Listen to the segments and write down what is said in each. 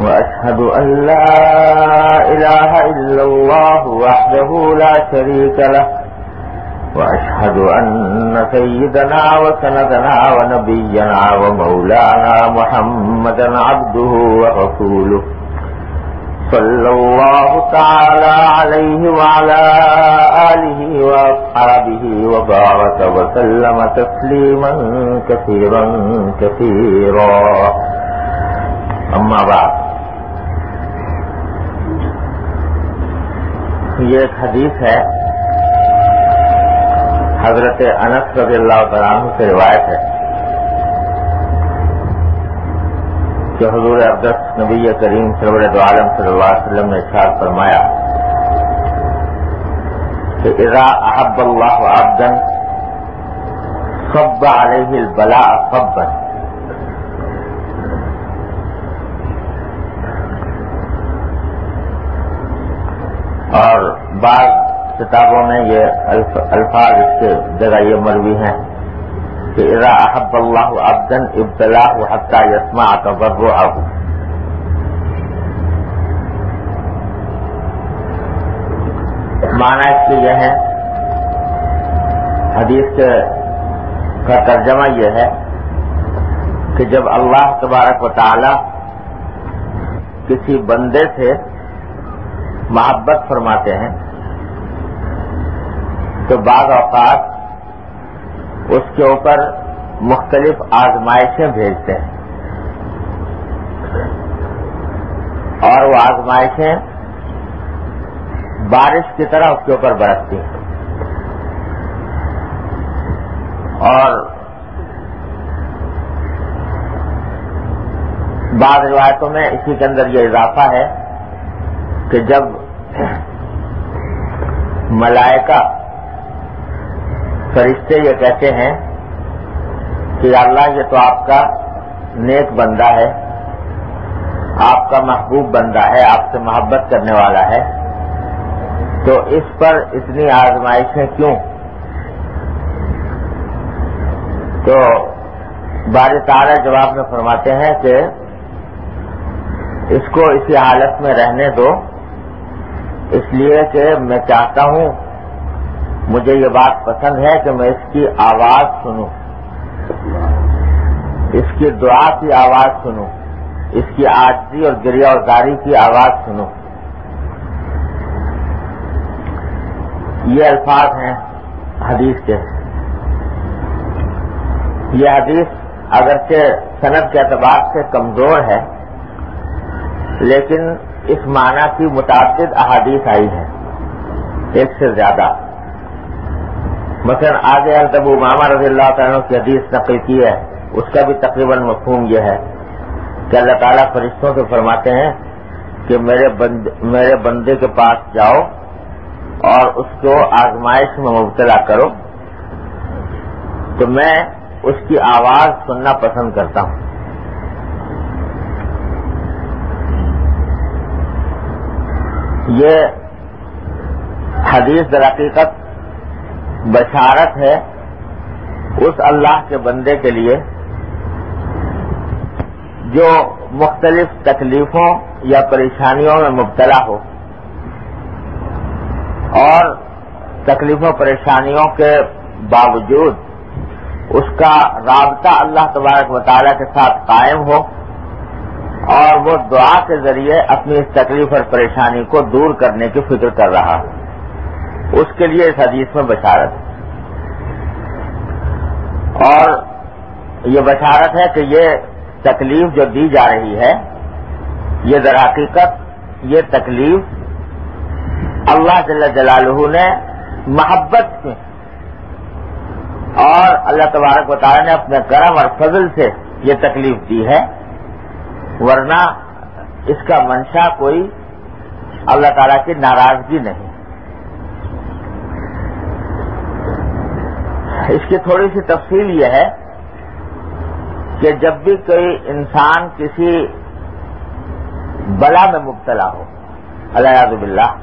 وأشهد أن لا إله إلا الله وحده لا شريك له. وأشهد أن سيدنا وسندنا ونبينا ومولانا محمدا عبده ورسوله. صلى الله تعالى عليه وعلى آله وأصحابه وبارك وسلم تسليما كثيرا كثيرا. أما بعد. یہ ایک حدیث ہے، حضرت انس رضی اللہ عنہ سے روایت ہے، کہ حضور عبدس نبی کریم سرور عالم صلی اللہ علیہ وسلم نے ارشاد فرمایا کہ اذا احب اللہ عبدن صب علیہ البلاء صبا اور بعض کتابوں میں یہ الفاظ اس کے جگہ یہ مروی ہیں کہ اذا احب اللہ عبدن ابتلاح حتى يسمع تضرعه معنی اس کے یہ ہے، حدیث کے کا ترجمہ یہ ہے کہ جب اللہ تبارک و تعالی کسی بندے سے محبت فرماتے ہیں تو بعض اوقات اس کے اوپر مختلف آزمائشیں بھیجتے ہیں۔ اور وہ آزمائشیں بارش کی طرح اس کے اوپر برستی ہیں۔ اور بعض روایتوں میں اسی کے اندر یہ اضافہ ہے کہ جب ملائکہ فرشتے یہ کہتے ہیں کہ اللہ یہ تو آپ کا نیک بندہ ہے، آپ کا محبوب بندہ ہے، آپ سے محبت کرنے والا ہے۔ تو اس پر اتنی آزمائشیں کیوں؟ تو بار تعالی جواب میں فرماتے ہیں کہ اس کو اسی حالت میں رہنے دو۔ اس لیے کہ میں چاہتا ہوں مجھے یہ بات پسند ہے کہ میں اس کی آواز سنوں۔ اس کی دعا کی آواز سنوں۔ اس کی آجزی اور گریا اور داری کی آواز سنوں۔ یہ الفاظ ہیں حدیث کے۔ یہ حدیث اگرچہ صنعت کے اعتبار سے کمزور ہے، لیکن اس معنی کی متعدد احادیث آئی ہے ایک سے زیادہ۔ مثلا آگے الطب ماما رضی اللہ تعالیٰ کی حدیث نقل کی ہے، اس کا بھی تقریباً مفہوم یہ ہے کہ اللہ تعالیٰ فرشتوں سے فرماتے ہیں کہ میرے بند، میرے بندے کے پاس جاؤ اور اس کو آزمائش میں مبتلا کرو۔ تو میں اس کی آواز سننا پسند کرتا ہوں۔ یہ حدیث در حقیقت بشارت ہے اس اللہ کے بندے کے لیے جو مختلف تکلیفوں یا پریشانیوں میں مبتلا ہو اور تکلیفوں پریشانیوں کے باوجود اس کا رابطہ اللہ تبارک مطالعہ کے ساتھ قائم ہو اور وہ دعا کے ذریعے اپنی اس تکلیف اور پریشانی کو دور کرنے کی فکر کر رہا ہے اس کے لیے اس حدیث میں بشارت ہے۔ اور یہ بشارت ہے کہ یہ تکلیف جو دی جا رہی ہے، یہ در حقیقت یہ تکلیف اللہ جل جلالہ نے محبت سے اور اللہ تبارک و تعالیٰ نے اپنے کرم اور فضل سے یہ تکلیف دی ہے۔ ورنہ اس کا منشا کوئی اللہ تعالیٰ کی ناراضگی نہیں۔ اس کی تھوڑی سی تفصیل یہ ہے کہ جب بھی کوئی انسان کسی بلا میں مبتلا ہو اللہ باللہ،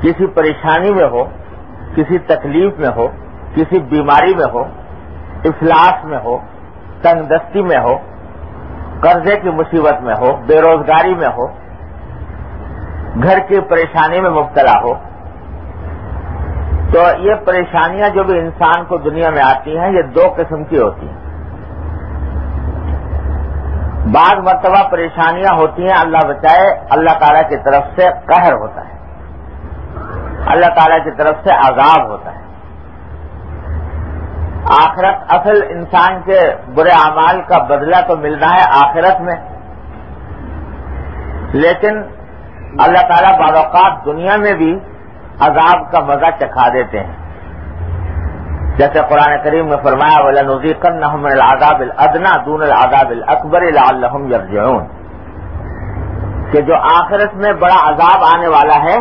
کسی پریشانی میں ہو، کسی تکلیف میں ہو، کسی بیماری میں ہو، افلاس میں ہو، تنگ دستی میں ہو، قرضے کی مصیبت میں ہو، بے روزگاری میں ہو، گھر کی پریشانی میں مبتلا ہو تو یہ پریشانیاں جو بھی انسان کو دنیا میں آتی ہیں، یہ دو قسم کی ہوتی ہیں۔ بعض مرتبہ پریشانیاں ہوتی ہیں، اللہ بچائے اللہ تعالیٰ کی طرف سے قہر ہوتا ہے۔ اللہ تعالیٰ کی طرف سے عذاب ہوتا ہے۔ آخرت اصل انسان کے برے اعمال کا بدلہ تو ملنا ہے آخرت میں۔ لیکن اللہ تعالیٰ بعض اوقات دنیا میں بھی عذاب کا مزہ چکھا دیتے ہیں۔ جیسے قرآن کریم میں فرمایا ولا نزیقن العذاب الادنا دون العذاب الاکبر لعلهم یرجعون۔ کہ جو آخرت میں بڑا عذاب آنے والا ہے،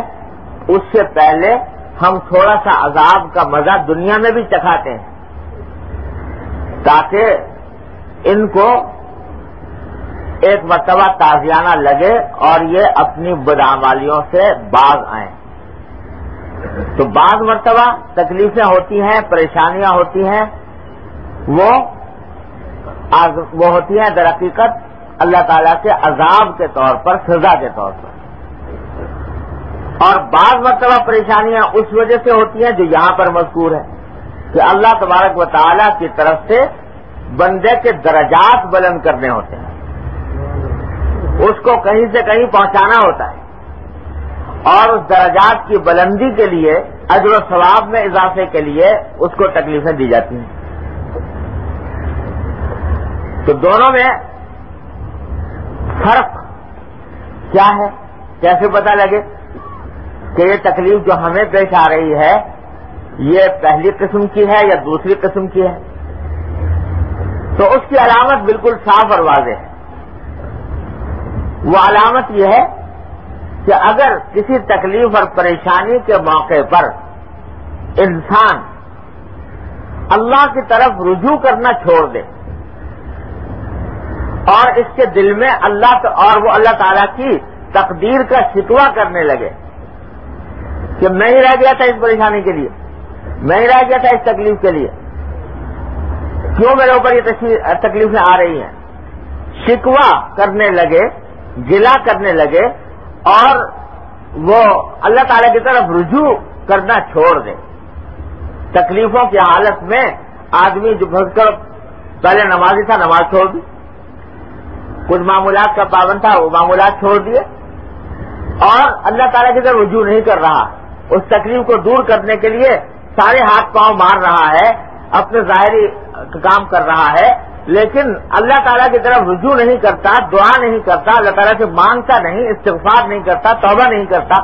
اس سے پہلے ہم تھوڑا سا عذاب کا مزہ دنیا میں بھی چکھاتے ہیں۔ تاکہ ان کو ایک مرتبہ تازیانہ لگے اور یہ اپنی بدعمالیوں سے باز آئیں۔ تو بعض مرتبہ تکلیفیں ہوتی ہیں، پریشانیاں ہوتی ہیں، وہ وہ ہوتی ہیں در حقیقت اللہ تعالی کے عذاب کے طور پر، سزا کے طور پر۔ اور بعض مرتبہ پریشانیاں اس وجہ سے ہوتی ہیں جو یہاں پر مذکور ہے کہ اللہ تبارک و تعالی کی طرف سے بندے کے درجات بلند کرنے ہوتے ہیں۔ اس کو کہیں سے کہیں پہنچانا ہوتا ہے۔ اور اس درجات کی بلندی کے لیے، اجر و ثواب میں اضافے کے لیے اس کو تکلیفیں دی جاتی ہیں۔ تو دونوں میں فرق کیا ہے؟ کیسے پتا لگے کہ یہ تکلیف جو ہمیں پیش آ رہی ہے، یہ پہلی قسم کی ہے یا دوسری قسم کی ہے؟ تو اس کی علامت بالکل صاف اور واضح ہے۔ وہ علامت یہ ہے کہ اگر کسی تکلیف اور پریشانی کے موقع پر انسان اللہ کی طرف رجوع کرنا چھوڑ دے اور اس کے دل میں اللہ اور وہ اللہ تعالی کی تقدیر کا شکوا کرنے لگے کہ میں ہی رہ گیا تھا اس پریشانی کے لیے، میں ہی رہ گیا تھا اس تکلیف کے لیے۔ کیوں میرے اوپر یہ تکلیفیں آ رہی ہیں؟ شکوا کرنے لگے گلا کرنے لگے اور وہ اللہ تعالی کی طرف رجوع کرنا چھوڑ دے۔ تکلیفوں کی حالت میں آدمی جو بھگ کر پہلے نمازی تھا، نماز چھوڑ دی۔ کچھ معمولات کا پابند تھا، وہ معمولات چھوڑ دیے۔ اور اللہ تعالیٰ کی طرف رجوع نہیں کر رہا۔ اس تکلیف کو دور کرنے کے لیے سارے ہاتھ پاؤں مار رہا ہے، اپنے ظاہری کام کر رہا ہے۔ لیکن اللہ تعالیٰ کی طرف رجوع نہیں کرتا، دعا نہیں کرتا، اللہ تعالیٰ سے مانگتا نہیں، استغفار نہیں کرتا، توبہ نہیں کرتا۔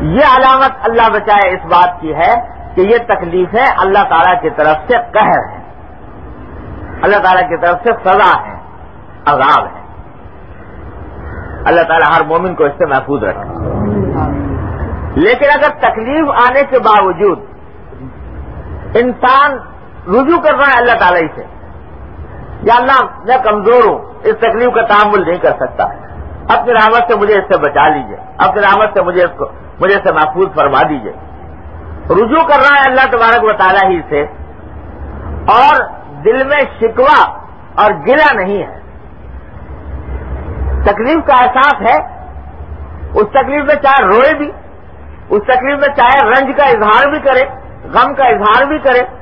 یہ علامت اللہ بچائے اس بات کی ہے کہ یہ تکلیفیں اللہ تعالیٰ کی طرف سے قہر ہے۔ اللہ تعالیٰ کی طرف سے سزا ہے، عذاب ہے۔ اللہ تعالیٰ ہر مومن کو اس سے محفوظ رکھے۔ لیکن اگر تکلیف آنے کے باوجود انسان رجوع کر رہا ہے اللہ تعالیٰ سے یا اللہ میں کمزور ہوں، اس تکلیف کا تعامل نہیں کر سکتا۔ اپنی رحمت سے مجھے اس سے بچا لیجیے اپنی رحمت سے مجھے اس کو، مجھے سے محفوظ فرما دیجیے رجوع کر رہا ہے اللہ تبارک و تعالیٰ ہی سے۔ اور دل میں شکوا اور گلا نہیں ہے۔ تکلیف کا احساس ہے۔ اس تکلیف میں چاہے روئے بھی، اس تکلیف میں چاہے رنج کا اظہار بھی کرے، غم کا اظہار بھی کرے۔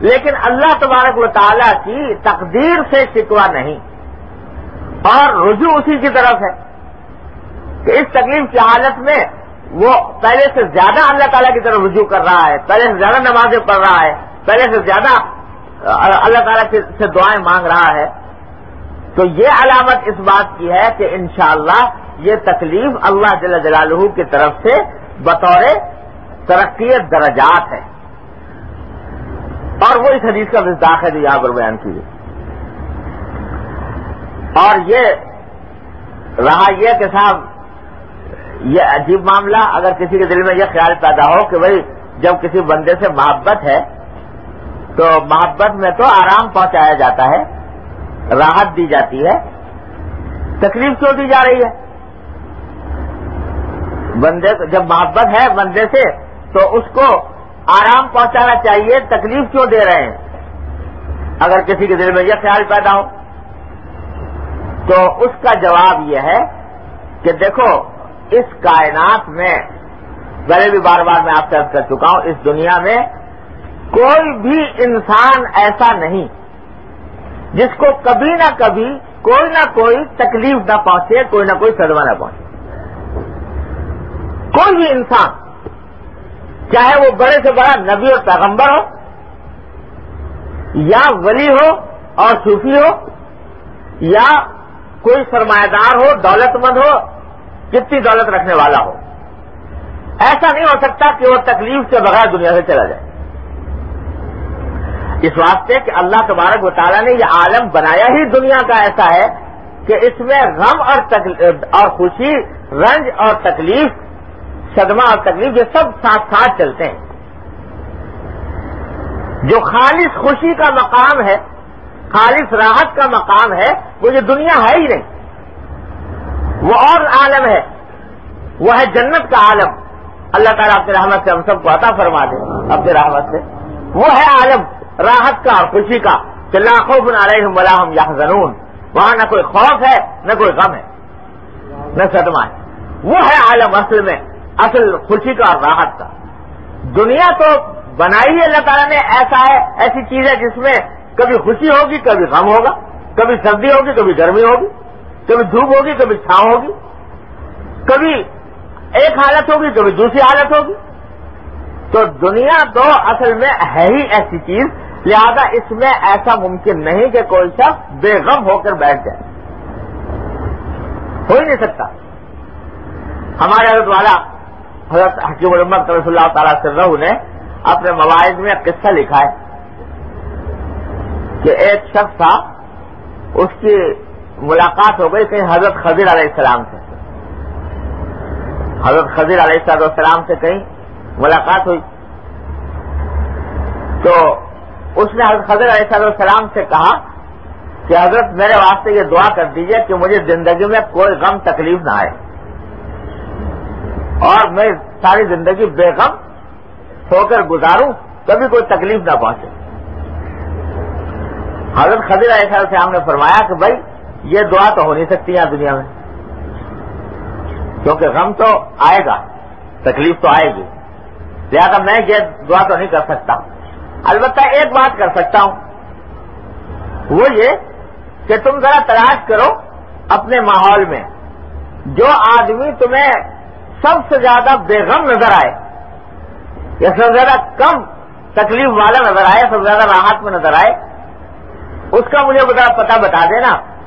لیکن اللہ تبارک و تعالیٰ کی تقدیر سے شکوا نہیں۔ اور رجوع اسی کی طرف ہے کہ اس تکلیف کی حالت میں وہ پہلے سے زیادہ اللہ تعالیٰ کی طرف رجوع کر رہا ہے، پہلے سے زیادہ نمازیں پڑھ رہا ہے، پہلے سے زیادہ اللہ تعالیٰ سے دعائیں مانگ رہا ہے۔ تو یہ علامت اس بات کی ہے کہ انشاءاللہ یہ تکلیف اللہ جل جلالہ کی طرف سے بطور ترقی درجات ہے۔ اور وہ اس حدیث کا مزداق ہے جو یہاں پر بیان کی اور یہ رہا یہ کہ صاحب، یہ عجیب معاملہ، اگر کسی کے دل میں یہ خیال پیدا ہو کہ بھائی جب کسی بندے سے محبت ہے، تو محبت میں تو آرام پہنچایا جاتا ہے، راحت دی جاتی ہے، تکلیف کیوں دی جا رہی ہے؟ بندے جب محبت ہے بندے سے، تو اس کو آرام پہنچانا چاہیے، تکلیف کیوں دے رہے ہیں؟ اگر کسی کے دل میں یہ خیال پیدا ہو، تو اس کا جواب یہ ہے کہ دیکھو، اس کائنات میں پہلے بھی بار بار میں آپ سے کر چکا ہوں، اس دنیا میں کوئی بھی انسان ایسا نہیں جس کو کبھی نہ کبھی، کوئی نہ کوئی تکلیف نہ پہنچے، کوئی نہ کوئی صدمہ نہ پہنچے۔ کوئی بھی انسان چاہے وہ بڑے سے بڑا نبی اور پیغمبر ہو، یا ولی ہو اور صوفی ہو، یا کوئی سرمایہ دار ہو، دولت مند ہو کتنی دولت رکھنے والا ہو۔ ایسا نہیں ہو سکتا کہ وہ تکلیف سے بغیر دنیا سے چلا جائے۔ اس واسطے کہ اللہ تبارک و تعالیٰ نے یہ عالم بنایا ہی دنیا کا ایسا ہے کہ اس میں غم اور اور خوشی، رنج اور تکلیف صدمہ اور تکلیف، یہ سب ساتھ ساتھ چلتے ہیں۔ جو خالص خوشی کا مقام ہے، خالص راحت کا مقام ہے، وہ یہ دنیا ہے ہی نہیں۔ وہ اور عالم ہے، وہ ہے جنت کا عالم۔ اللہ تعالیٰ اپنی رحمت سے ہم سب کو عطا فرما دے، اپنی رحمت سے۔ وہ ہے عالم، راحت کا اور خوشی کا، کہ لاکھوں بنا رہے ہوں بلا ہم یا زنون وہاں نہ کوئی خوف ہے، نہ کوئی غم ہے، نہ صدمہ ہے۔ وہ ہے عالم اصل میں۔ اصل خوشی کا اور راحت کا۔ دنیا تو بنائی ہے اللہ تعالیٰ نے، ایسا ہے، ایسی چیز ہے جس میں کبھی خوشی ہوگی، کبھی غم ہوگا، کبھی سردی ہوگی، کبھی گرمی ہوگی، کبھی دھوپ ہوگی، کبھی چھاؤں ہوگی، کبھی ایک حالت ہوگی، کبھی دوسری حالت ہوگی۔ تو دنیا تو اصل میں ہے ہی ایسی چیز، لہذا اس میں ایسا ممکن نہیں کہ کوئی شخص بے غم ہو کر بیٹھ جائے۔ ہو ہی نہیں سکتا۔ ہمارے حضرت والا حضرت حکیم محمد رسول اللہ تعالیٰ سے نے اپنے مواعظ میں قصہ لکھا ہے کہ ایک شخص تھا، اس کی ملاقات ہو گئی کہیں حضرت خضر علیہ السلام سے۔ حضرت خضر علیہ السلام سے کہیں ملاقات ہوئی۔ تو اس نے حضرت خضر علیہ السلام سے کہا کہ حضرت میرے واسطے یہ دعا کر دیجیے کہ مجھے زندگی میں کوئی غم تکلیف نہ آئے۔ اور میں ساری زندگی بے غم سو کر گزاروں، کبھی کوئی تکلیف نہ پہنچے۔ حضرت خضر علیہ السلام نے فرمایا کہ بھائی، یہ دعا تو ہو نہیں سکتی یہاں دنیا میں۔ کیونکہ غم تو آئے گا، تکلیف تو آئے گی۔ لہٰذا میں یہ دعا تو نہیں کر سکتا۔ البتہ ایک بات کر سکتا ہوں۔ وہ یہ کہ تم ذرا تلاش کرو اپنے ماحول میں۔ جو آدمی تمہیں سب سے زیادہ بے غم نظر آئے یا سب سے زیادہ کم تکلیف والا نظر آئے، سب سے زیادہ راحت میں نظر آئے، اس کا مجھے ذرا پتہ بتا دینا۔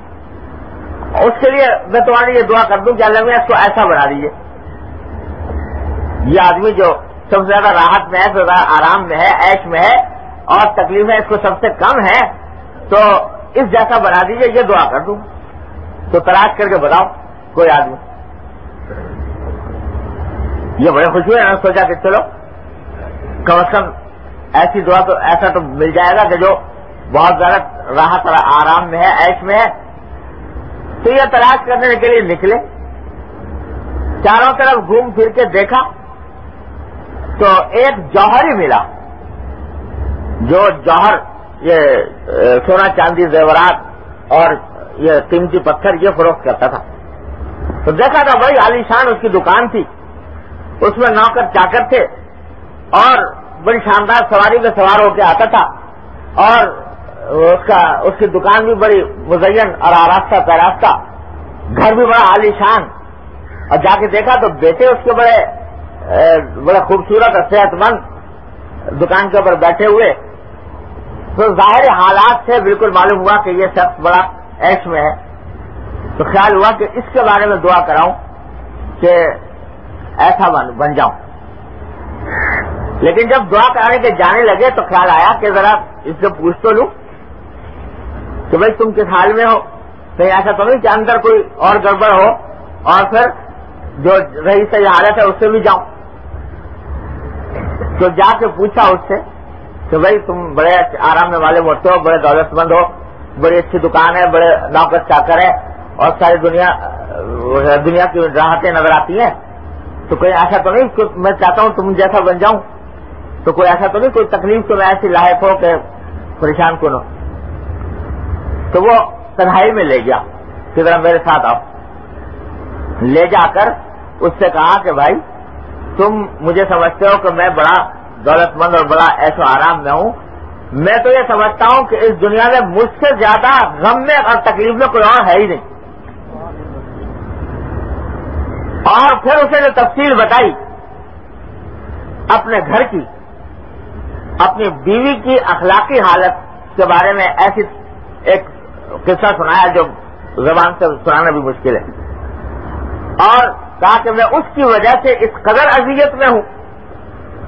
اس کے لیے میں تمہاری یہ دعا کر دوں کہ اللہ میں اس کو ایسا بنا دیجیے یہ آدمی جو سب سے زیادہ راحت میں ہے، سب سے زیادہ آرام میں ہے ایش میں ہے اور تکلیفیں اس کو سب سے کم ہے، تو اس جیسا بنا دیجیے یہ دعا کر دوں۔ تو تلاش کر کے بتاؤ، کوئی آدمی۔ یہ بڑے خوش ہوئے سوچا کہ چلو، کم از کم ایسی دعا تو، ایسا تو مل جائے گا کہ جو بہت زیادہ راحت اور آرام میں ہے ایش میں ہے، تو یہ تلاش کرنے کے لیے نکلے۔ چاروں طرف گھوم پھر کے دیکھا، تو ایک جوہر ہی ملا، جو جوہر، یہ سونا چاندی زیورات اور یہ قیمتی پتھر یہ فروخت کرتا تھا۔ تو دیکھا تھا بڑی عالیشان اس کی دکان تھی۔ اس میں نوکر چاکر تھے اور بڑی شاندار سواری میں سوار ہو کے آتا تھا اور اس کا اس کی دکان بھی بڑی مزین اور آراستہ پیراستہ۔ گھر بھی بڑا عالیشان اور جا کے دیکھا تو بیٹے اس کے بڑے بڑا خوبصورت اور صحت مند دکان کے اوپر بیٹھے ہوئے۔ تو ظاہر حالات سے بالکل معلوم ہوا کہ یہ شخص بڑا ایش میں ہے۔ تو خیال ہوا کہ اس کے بارے میں دعا کراؤں کہ ایسا بن جاؤں۔ لیکن جب دعا کرانے کے جانے لگے تو خیال آیا کہ ذرا اس سے پوچھ تو لوں کہ بھائی تم کس حال میں ہو؟ کہیں ایسا تو نہیں کہ اندر کوئی اور گڑبڑ ہو اور پھر جو رہی صحیح حالت ہے اس سے بھی جاؤں۔ تو جا کے پوچھا اس سے کہ بھائی تم بڑے آرام والے موٹے ہو، بڑے دولت مند ہو، بڑی اچھی دکان ہے، بڑے نوکر چاکر ہے اور ساری دنیا دنیا کی راحتیں نظر آتی ہیں۔ تو کوئی ایسا تو نہیں میں چاہتا ہوں تم جیسا بن جاؤں۔ تو کوئی ایسا تو نہیں، کوئی تکلیف تو میں ایسی لاحق ہو کہ پریشان کن ہو تو وہ تنہائی میں لے گیا۔ کہ ذرا میرے ساتھ آؤ۔ لے جا کر اس سے کہا کہ بھائی، تم مجھے سمجھتے ہو کہ میں بڑا دولت مند اور بڑا ایسو آرام میں ہوں۔ میں تو یہ سمجھتا ہوں کہ اس دنیا میں مجھ سے زیادہ غم میں اور تکلیف میں کوئی اور ہے ہی نہیں۔ اور پھر اسے جو تفصیل بتائی اپنے گھر کی، اپنی بیوی کی اخلاقی حالت کے بارے میں ایسی ایک قصہ سنایا جو زبان سے سنانا بھی مشکل ہے۔ اور کہا کہ میں اس کی وجہ سے اس قدر اذیت میں ہوں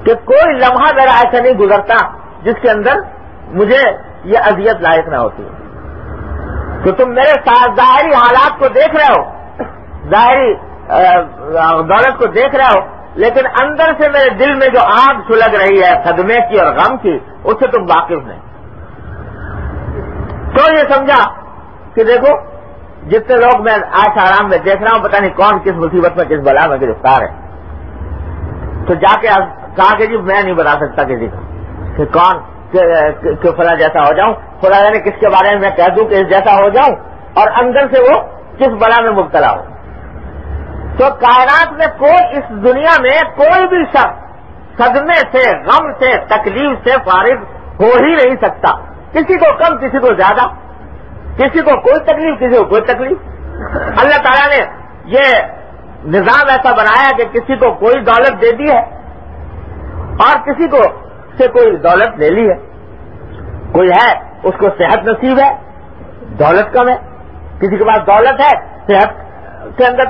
کہ کوئی لمحہ میرا ایسا نہیں گزرتا جس کے اندر مجھے یہ اذیت لائق نہ ہوتی۔ تو تم میرے ساتھ ظاہری حالات کو دیکھ رہے ہو، ظاہری دولت کو دیکھ رہے ہو لیکن اندر سے میرے دل میں جو آگ سلگ رہی ہے، صدمے کی اور غم کی اس سے تم واقف نہیں۔ تو یہ سمجھا کہ دیکھو، جتنے لوگ میں آج آرام میں دیکھ رہا ہوں، پتہ نہیں کون کس مصیبت میں، کس بلا میں گرفتار ہے۔ تو جا کے کہا کہ جی میں نہیں بتا سکتا کسی کو کہ کون، کہ فلاں جیسا ہو جاؤں۔ خدا نے یعنی کس کے بارے میں میں کہہ دوں کہ اس جیسا ہو جاؤں، اور اندر سے وہ کس بلا میں مبتلا ہو۔ تو کائنات میں کوئی اس دنیا میں کوئی بھی شخص صدمے سے، غم سے، تکلیف سے فارغ ہو ہی نہیں سکتا۔ کسی کو کم، کسی کو زیادہ۔ کسی کو کوئی تکلیف، کسی کو کوئی تکلیف۔ اللہ تعالیٰ نے یہ نظام ایسا بنایا کہ کسی کو کوئی دولت دے دی ہے اور کسی کو سے کوئی دولت لے لی ہے۔ کوئی ہے، اس کو صحت نصیب ہے، دولت کم ہے۔ کسی کے پاس دولت ہے، صحت کے اندر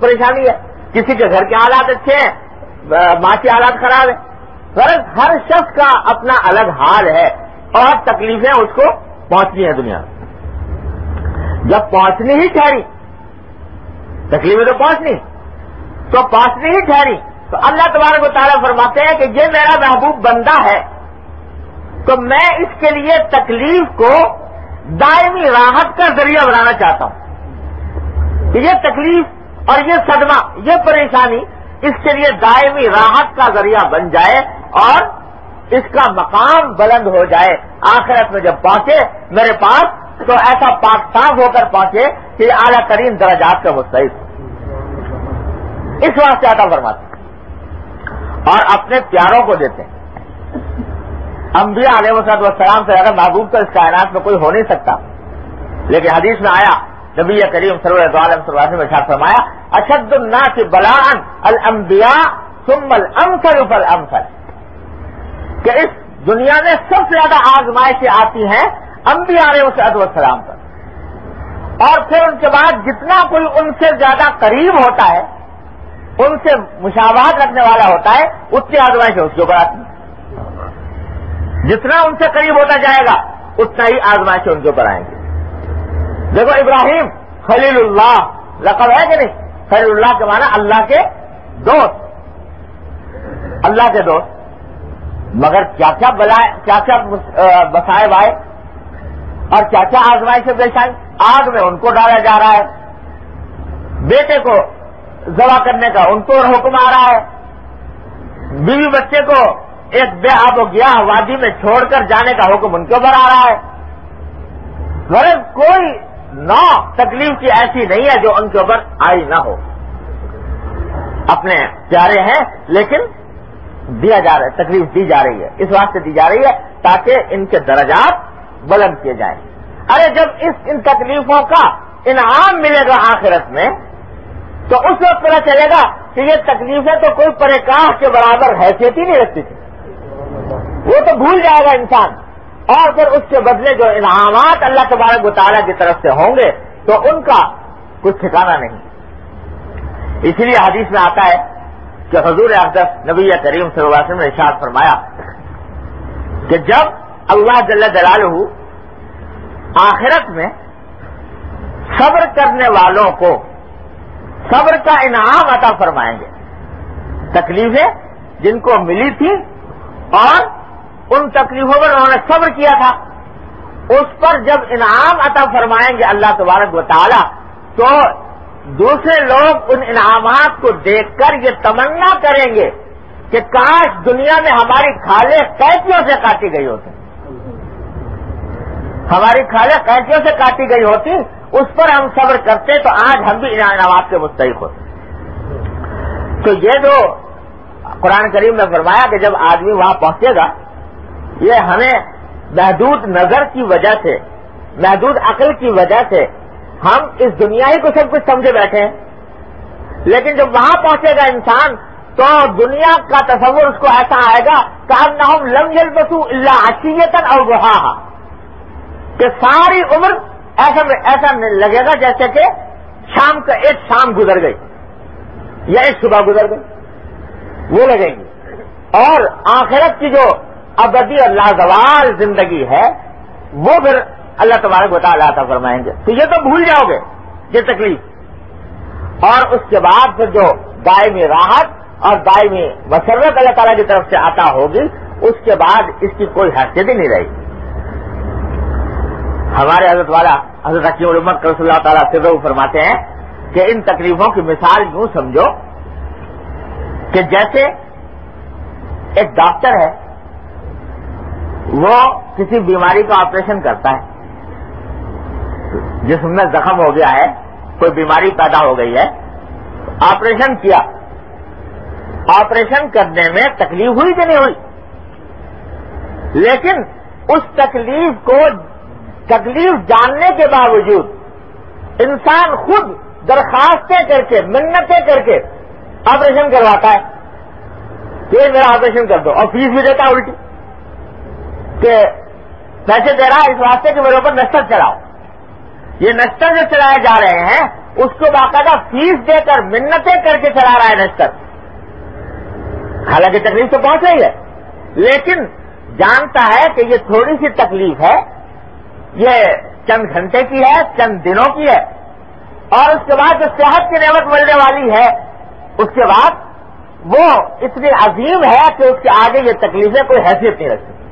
پریشانی ہے۔ کسی کے گھر کے حالات اچھے ہیں، ماں کے حالات خراب ہیں۔ غرض ہر شخص کا اپنا الگ حال ہے اور تکلیفیں اس کو پہنچنی ہے دنیا میں۔ جب پہنچنی ہی ٹھہری، تکلیفیں تو پہنچنی۔ تو پہنچنی ہی ٹھہری، تو اللہ تبارک و تعالیٰ فرماتے ہیں کہ یہ میرا محبوب بندہ ہے، تو میں اس کے لیے تکلیف کو دائمی راحت کا ذریعہ بنانا چاہتا ہوں۔ یہ تکلیف اور یہ صدمہ، یہ پریشانی اس کے لیے دائمی راحت کا ذریعہ بن جائے اور اس کا مقام بلند ہو جائے۔ آخرت میں جب پہنچے میرے پاس، تو ایسا پاک صاف ہو کر پہنچے کہ اعلیٰ ترین درجات کا مستحق۔ اس واسطے آتا فرماتے اور اپنے پیاروں کو دیتے ہیں۔ انبیاء علیہ وسلم والسلام سے اگر محبوب تو اس کائنات میں کوئی ہو نہیں سکتا، لیکن حدیث میں آیا نبی کریم صلی اللہ علیہ وسلم میں شاید فرمایا، اشد الناس بلان الانبیاء ثم الامثل فالامثل. کہ اس دنیا میں سب سے زیادہ آزمائشیں آتی ہیں انبیاء علیہ وسلم والسلام پر۔ اور پھر ان کے بعد جتنا کوئی ان سے زیادہ قریب ہوتا ہے، ان سے مشاوات رکھنے والا ہوتا ہے، اتنی آزمائش اس کے اوپر آتی جتنا ان سے قریب ہوتا جائے گا، اتنا ہی آزمائش ان کے اوپر آئیں گے دیکھو ابراہیم خلیل اللہ، لقب ہے کہ نہیں؟ خلیل اللہ کے معنی اللہ کے دوست۔ اللہ کے دوست۔ مگر کیا کیا بلائے، کیا کیا بسائے بائے اور کیا کیا آزمائش سے پیش آئی؟ آگ میں ان کو ڈالا جا رہا ہے۔ بیٹے کو ذبح کرنے کا ان کو حکم آ رہا ہے۔ بیوی بچے کو ایک بے آب و گیا وادی میں چھوڑ کر جانے کا حکم ان کے اوپر آ رہا ہے۔ غرض کوئی نو تکلیف کی ایسی نہیں ہے جو ان کے اوپر آئی نہ ہو۔ اپنے پیارے ہیں، لیکن دیا جا رہا ہے، تکلیف دی جا رہی ہے۔ اس واسطے دی جا رہی ہے تاکہ ان کے درجات بلند کیے جائیں۔ ارے، جب اس ان تکلیفوں کا انعام ملے گا آخرت میں، تو اس وقت پتا چلے گا کہ یہ تکلیفیں تو کوئی پریکاش کے برابر حیثیت ہی نہیں رکھتی تھی۔ وہ تو بھول جائے گا انسان۔ اور پھر اس کے بدلے جو انعامات اللہ تبارک و تعالیٰ کی طرف سے ہوں گے، تو ان کا کچھ ٹھکانا نہیں۔ اسی لیے حدیث میں آتا ہے کہ حضور اقدس نبی کریم صلی اللہ علیہ وسلم نے ارشاد فرمایا کہ جب اللہ جل دلال آخرت میں صبر کرنے والوں کو صبر کا انعام عطا فرمائیں گے، تکلیفیں جن کو ملی تھی اور ان تکلیفوں پر انہوں نے صبر کیا تھا۔ اس پر جب انعام عطا فرمائیں گے اللہ تبارک و تعالی، تو دوسرے لوگ ان انعامات کو دیکھ کر یہ تمنا کریں گے کہ کاش دنیا میں ہماری کھالیں قیدیوں سے کاٹی گئی ہوتی۔ ہماری کھالیں قیدیوں سے کاٹی گئی ہوتی، اس پر ہم صبر کرتے تو آج ہم بھی انعامات کے مستحق ہوتے۔ تو یہ جو قرآن کریم نے فرمایا کہ جب آدمی وہاں پہنچے گا یہ ہمیں محدود نظر کی وجہ سے، محدود عقل کی وجہ سے ہم اس دنیا ہی کو سب کچھ سمجھے بیٹھے ہیں۔ لیکن جب وہاں پہنچے گا انسان، تو دنیا کا تصور اس کو ایسا آئے گا کہ ہم نہ لم بسو اللہ اچیتن اور وہ کہ ساری عمر ایسا ایسا لگے گا جیسے کہ شام کا ایک شام گزر گئی، یا ایک صبح گزر گئی۔ وہ لگے گی۔ اور آخرت کی جو ابدی اور لازوال زندگی ہے، وہ پھر اللہ تبارک بتا تھا فرمائیں گے۔ تو یہ تو بھول جاؤ گے، یہ تکلیف۔ اور اس کے بعد پھر جو دائمی راحت اور دائمی مسرت اللہ تعالیٰ کی طرف سے عطا ہوگی، اس کے بعد اس کی کوئی حیثیت ہی نہیں رہے گی۔ ہمارے حضرت والا، حضرت حکیم علمت کرس اللہ تعالیٰ سے فرماتے ہیں کہ ان تکلیفوں کی مثال یوں سمجھو کہ جیسے ایک ڈاکٹر ہے وہ کسی بیماری کا آپریشن کرتا ہے۔ جسم میں زخم ہو گیا ہے، کوئی بیماری پیدا ہو گئی ہے۔ آپریشن کیا۔ آپریشن کرنے میں تکلیف ہوئی کہ نہیں ہوئی؟ لیکن اس تکلیف کو تکلیف جاننے کے باوجود انسان خود درخواستیں کر کے، منتیں کر کے آپریشن کرواتا ہے۔ کہ میرا آپریشن کر دو اور فیس بھی دیتا الٹی۔ کہ پیسے دے رہا اس واسطے کہ میرے اوپر نشتر چلاؤ یہ نشتر جو چلائے جا رہے ہیں، اس کو باقاعدہ فیس دے کر، منتیں کر کے چلا رہا ہے نشتر حالانکہ تکلیف تو پہنچ رہی ہے، لیکن جانتا ہے کہ یہ تھوڑی سی تکلیف ہے۔ یہ چند گھنٹے کی ہے، چند دنوں کی ہے۔ اور اس کے بعد جو صحت کی نعمت ملنے والی ہے، اس کے بعد وہ اتنی عظیم ہے کہ اس کے آگے یہ تکلیفیں کوئی حیثیت نہیں رکھتی۔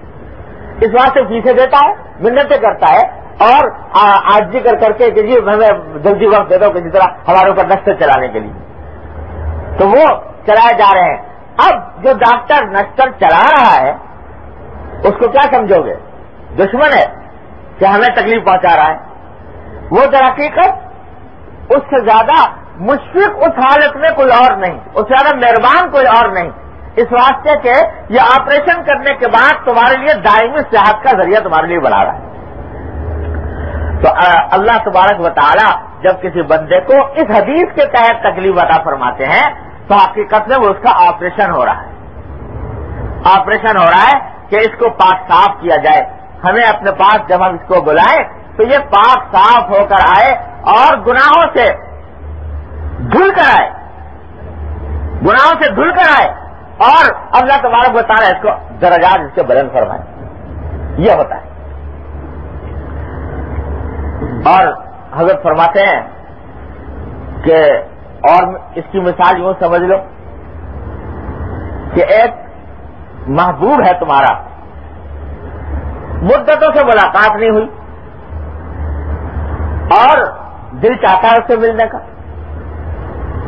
اس واسطے فیسیں دیتا ہے، منتیں کرتا ہے اور آج جی کر کر کے کہ جی ہمیں جلدی وقت دے دو کسی طرح ہمارے اوپر نشتر چلانے کے لیے۔ تو وہ چلائے جا رہے ہیں۔ اب جو ڈاکٹر نشتر چلا رہا ہے، اس کو کیا سمجھو گے؟ دشمن ہے کہ ہمیں تکلیف پہنچا رہا ہے۔ وہ در حقیقت اس سے زیادہ مشفق اس حالت میں کوئی اور نہیں، اس سے زیادہ مہربان کوئی اور نہیں۔ اس واسطے کے یہ آپریشن کرنے کے بعد تمہارے لیے دائمی صحت کا ذریعہ تمہارے لیے بنا رہا ہے۔ تو اللہ تبارک و تعالی جب کسی بندے کو اس حدیث کے تحت تکلیف عطا فرماتے ہیں، تو حقیقت میں وہ اس کا آپریشن ہو رہا ہے۔ آپریشن ہو رہا ہے کہ اس کو پاک صاف کیا جائے۔ ہمیں اپنے پاس جب ہم اس کو بلائیں تو یہ پاک صاف ہو کر آئے اور گناہوں سے دھل کر آئے۔ گناہوں سے دھل کر آئے۔ اور اللہ تبارک بتا رہا ہے اس کو درجات اس کے بدن فرمائے۔ یہ ہوتا ہے۔ اور حضرت فرماتے ہیں کہ اور اس کی مثال یوں سمجھ لو کہ ایک محبوب ہے تمہارا۔ مدتوں سے ملاقات نہیں ہوئی اور دل چاہتا ہے اس سے ملنے کا۔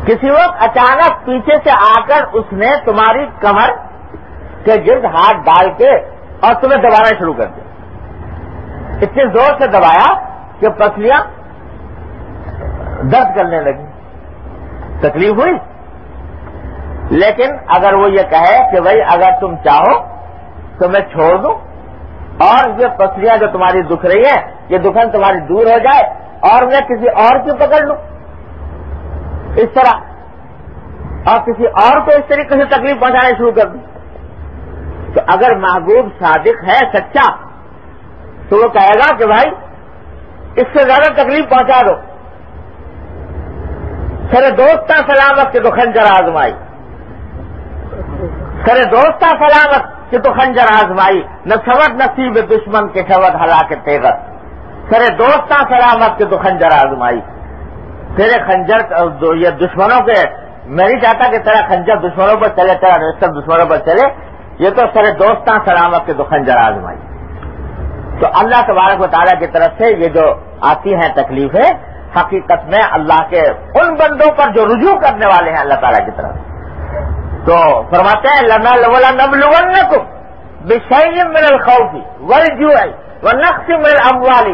کسی وقت اچانک پیچھے سے آ کر اس نے تمہاری کمر کے گرد ہاتھ ڈال کے اور تمہیں دبانا شروع کر دیا۔ اتنے زور سے دبایا کہ پسلیاں درد کرنے لگی تکلیف ہوئی۔ لیکن اگر وہ یہ کہے کہ بھائی اگر تم چاہو تو میں چھوڑ دوں اور یہ پسلیاں جو تمہاری دکھ رہی ہیں، یہ دکھن تمہاری دور ہو جائے اور میں کسی اور کی پکڑ لوں۔ اس طرح اور کسی اور کو اس طریقے سے تکلیف پہنچانا شروع کر دوں تو اگر محبوب صادق ہے سچا، تو وہ کہے گا کہ بھائی، اس سے زیادہ تکلیف پہنچا دو۔ سر دوستہ سلامت کے تو خنجر آزمائی۔ سر دوستہ سلامت کہ تو خنجر آزمائی۔ نہ سبق نصیب دشمن کے شبد ہلا کے تیغت۔ سرے دوستہ سلامت کے تو خنجر آزمائی۔ تیرے خنجر یہ دشمنوں کے میں نہیں چاہتا کہ تیرا خنجر دشمنوں پر چلے، تیرا رجسٹر دشمنوں پر چلے۔ یہ تو سر دوستاں سلامت کے دو خنجر آزمائی۔ تو اللہ تبارک و تعالیٰ کی طرف سے یہ جو آتی ہیں تکلیفیں، حقیقت میں اللہ کے ان بندوں پر جو رجوع کرنے والے ہیں اللہ تعالیٰ کی طرف تو فرماتے ہیں، لنا لولا نب لغن کو بشئی من الخوفی ول جو وہ نقص مل اموالی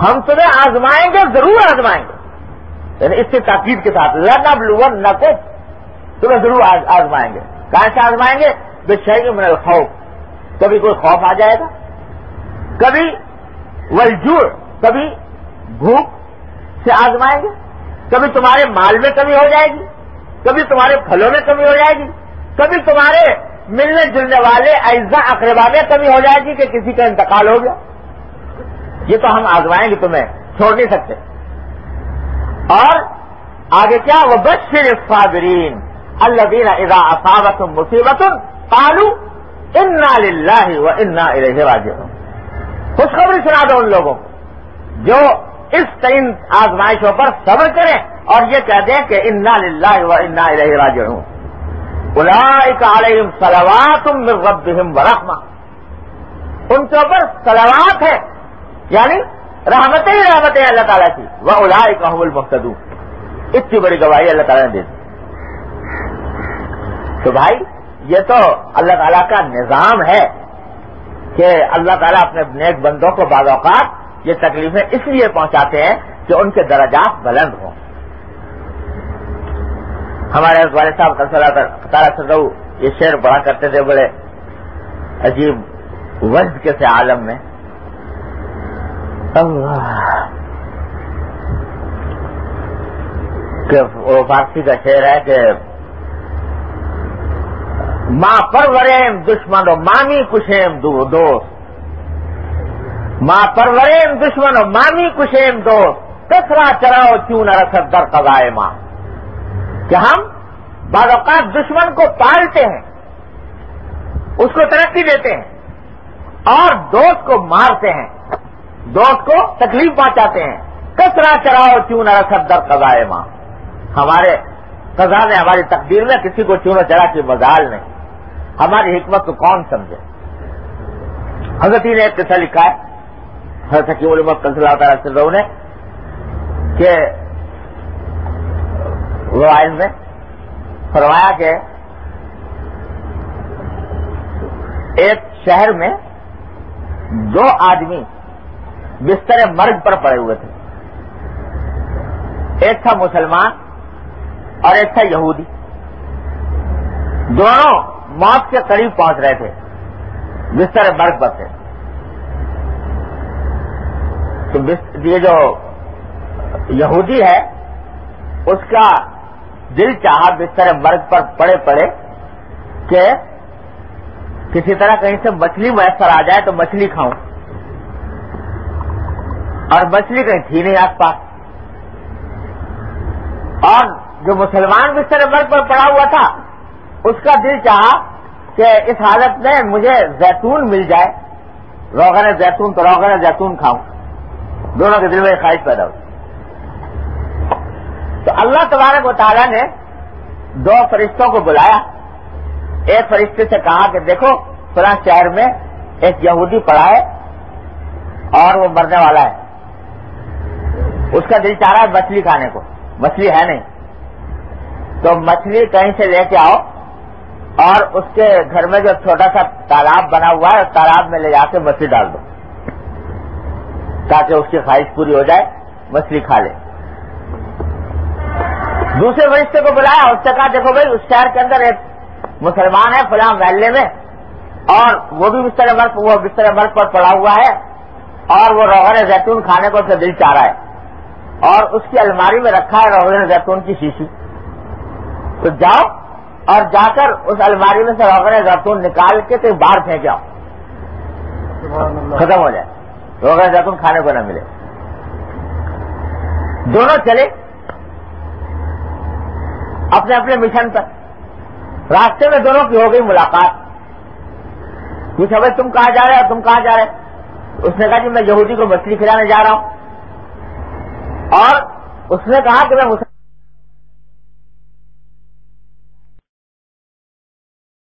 ہم تمہیں آزمائیں گے، ضرور آزمائیں گے۔ یعنی اس سے تاکید کے ساتھ لنب لون نہ تمہیں ضرور آزمائیں گے۔ کہاں سے آزمائیں گے؟ بے شہری من الخوف۔ کبھی کوئی خوف آ جائے گا؟ کبھی ولجور کبھی بھوک سے آزمائیں گے؟ کبھی تمہارے مال میں کمی ہو جائے گی؟ کبھی تمہارے پھلوں میں کمی ہو جائے گی؟ کبھی تمہارے ملنے جلنے والے ایزا اقربا میں کمی ہو جائے گی کہ کسی کا انتقال ہو گیا؟ یہ تو ہم آزمائیں گے تمہیں، چھوڑ نہیں سکتے۔ اور آگے کیا؟ وہ بشر صابرین اللہ دین ادا اصابت مصیبت پالو انا للہ و انا الہ راجعون۔ خوشخبری سنا دو ان لوگوں کو جو اس تین آزمائشوں پر صبر کریں اور یہ کہہ دیں کہ انا للہ و انا الہ راجعون۔ اولئک علیہم صلوات من ربہم ورحمہ ان کے اوپر صلوات ہے یعنی رحمتیں ہی رحمتیں اللہ تعالیٰ کی۔ وہ الاائے کا حمل اتنی بڑی گواہی اللہ تعالیٰ نے دے دی۔ تو بھائی، یہ تو اللہ تعالیٰ کا نظام ہے کہ اللہ تعالیٰ اپنے نیک بندوں کو بعض اوقات یہ تکلیفیں اس لیے پہنچاتے ہیں کہ ان کے درجات بلند ہوں۔ ہمارے والد صاحب کا صلاح تعالیٰ یہ شعر بڑا کرتے تھے، بڑے عجیب وزد کے سے عالم میں۔ وہ فارسی کا شعر ہے کہ ماں پروریم دشمن و مامی کشیم دو دوست۔ ماں پروریم دشمن و مامی کشیم دوست۔ کسرا چراؤ کیوں نہ رکھت در قضائے ماں۔ کہ ہم بعض اوقات دشمن کو پالتے ہیں، اس کو ترقی دیتے ہیں اور دوست کو مارتے ہیں۔ دوست کو تکلیف پہنچاتے ہیں۔ کسرا چراؤ کیوں نہ رکھت در قضائے ماں۔ ہمارے قضا نے ہماری تقدیر میں کسی کو چونو چڑھا کی مزال نہیں۔ ہماری حکمت کو کون سمجھے؟ حضرت نے ایک قصہ لکھا ہے۔ حضرت حکیم علمت کنسل تعالیٰ نے کہ وہ میں فرمایا کہ ایک شہر میں دو آدمی بستر مرگ پر پڑے ہوئے تھے۔ ایک تھا مسلمان اور ایک تھا یہودی۔ دونوں موت کے قریب پہنچ رہے تھے بستر مرگ پر تھے۔ تو یہ جو یہودی ہے، اس کا دل چاہا بستر مرگ پر پڑے پڑے کہ کسی طرح کہیں سے مچھلی میسر آ جائے تو مچھلی کھاؤں۔ اور مچھلی کہیں تھی نہیں آس پاس۔ اور جو مسلمان بستر مرگ پر پڑا ہوا تھا، اس کا دل چاہا کہ اس حالت میں مجھے زیتون مل جائے۔ روغن زیتون تو روغن زیتون کھاؤں۔ دونوں کے دل میں خواہش پیدا ہو تو اللہ تبارک و تعالیٰ نے دو فرشتوں کو بلایا۔ ایک فرشتے سے کہا کہ دیکھو، فلاں شہر میں ایک یہودی پڑا ہے اور وہ مرنے والا ہے۔ اس کا دل چاہ رہا ہے مچھلی کھانے کو۔ مچھلی ہے نہیں۔ تو مچھلی کہیں سے لے کے آؤ اور اس کے گھر میں جو چھوٹا سا تالاب بنا ہوا ہے، تالاب میں لے جا کے مچھلی ڈال دو۔ تاکہ اس کی خواہش پوری ہو جائے، مچھلی کھا لے۔ دوسرے فرشتے کو بلایا، اس سے کہا، دیکھو بھائی، اس شہر کے اندر ایک مسلمان ہے فلاں محلے میں، اور وہ بھی بستر مرک وہ بستر مرک پر پڑا ہوا ہے، اور وہ روغن زیتون کھانے کو اسے دل چاہ رہا ہے۔ اور اس کی الماری میں رکھا ہے روغن زیتون کی شیشی۔ تو جاؤ اور جا کر اس الماری میں سے روغن زیتون نکال کے تو باہر پھینک جاؤ۔ ختم ہو جائے۔ روغن زیتون کھانے کو نہ ملے۔ دونوں چلے۔ اپنے اپنے مشن پر۔ راستے میں دونوں کی ہو گئی ملاقات۔ پوچھا بھائی تم کہاں جا رہے ہو؟ تم کہاں جا رہے اس نے کہا جی میں یہودی کو مچھلی کھلانے جا رہا ہوں۔ اور اس نے کہا کہ میں